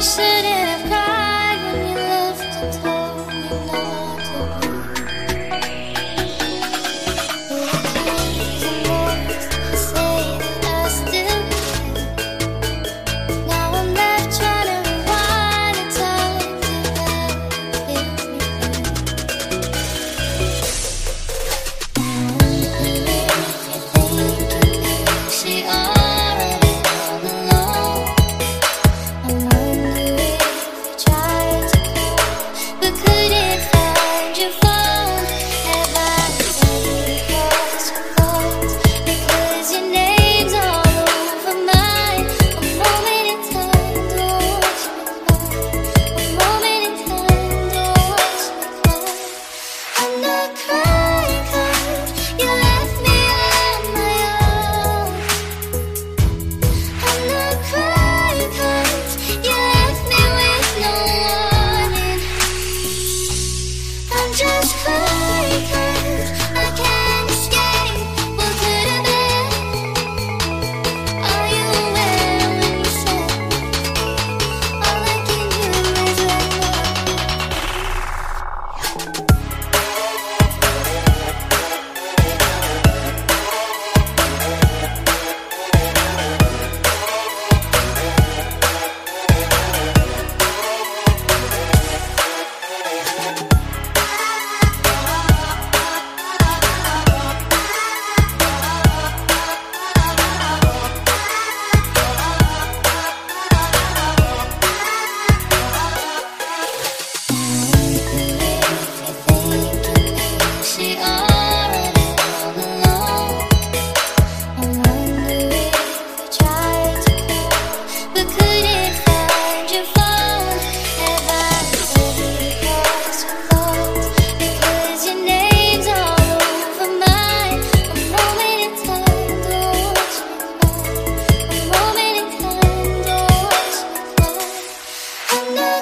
是